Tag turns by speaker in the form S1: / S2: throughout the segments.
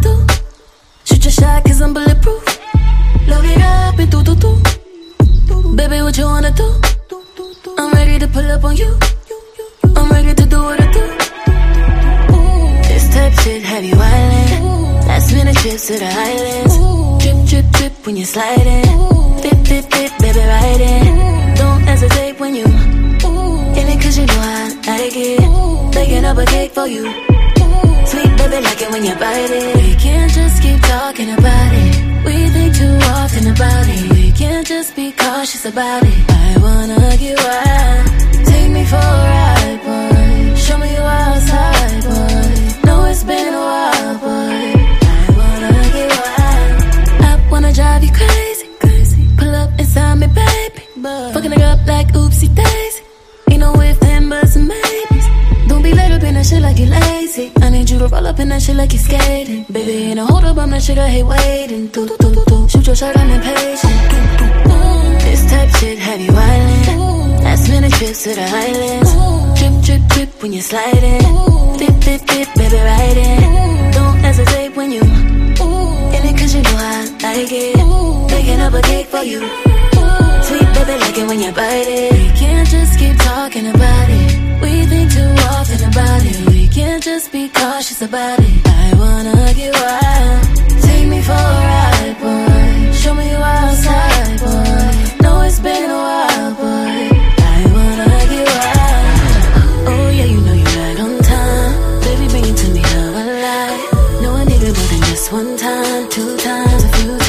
S1: do? Shoot your shot, cause I'm bulletproof. Load it up and do do do. Baby, what you wanna do? I'm ready to pull up on you. I'm ready to do what I do. This type shit have you wildin'. Last minute trips to the islands. Drip, drip, drip when you're sliding. Dip, dip, dip, baby, ride it. Don't hesitate when you in it cause you know I like it. Baking up a cake for you. Baby, like it when you bite it. We can't just keep talking about it. We think too often about it. We can't just be cautious about it. I wanna get wild. To roll up in that shit like you skating. Baby, ain't no hold up, I'm that shit I hate waiting. Do, do, do, do. Shoot your shot, I'm impatient. Do, do, do. This type shit have you wildin'. Last minute trips to the islands. Drip, drip, drip when you're sliding. Dip, dip, dip, baby, ride it. Don't hesitate when you in it cause you know I like it. Baking up a cake for you. Sweet baby, like it when you bite it. We can't just keep talking about it. We think too often about it. Can't just be cautious about it. I wanna get wild. Take me for a ride, boy. Show me you outside, boy. Know it's been a while, boy. I wanna get wild. Oh yeah, you know you're right on time. Baby, bring it to me how I like. Know I need it more than just one time, two times, a few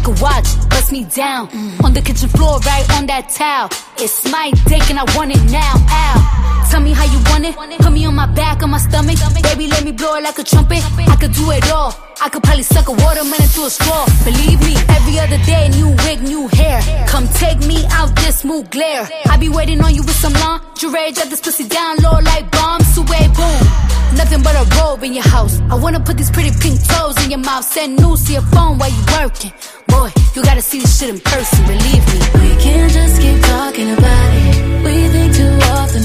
S1: like a
S2: watch, bust me down. Mm. On the kitchen floor, right on that towel. It's my dick and I want it now. Ow. Tell me how you want it. Put me on my back, on my stomach. Baby, let me blow it like a trumpet. I could do it all. I could probably suck a watermelon through a straw. Believe me, every other day, new wig, new hair. Come take me out this smooth glare. I be waiting on you with some lingerie. Drop this pussy down low like bombs. Away, boom nothing but a robe in your house. I wanna put these pretty pink toes in your mouth. Send news to your phone while you working. Boy, you gotta see this shit in person, believe me.
S1: We can't just keep talking about it. We think too often.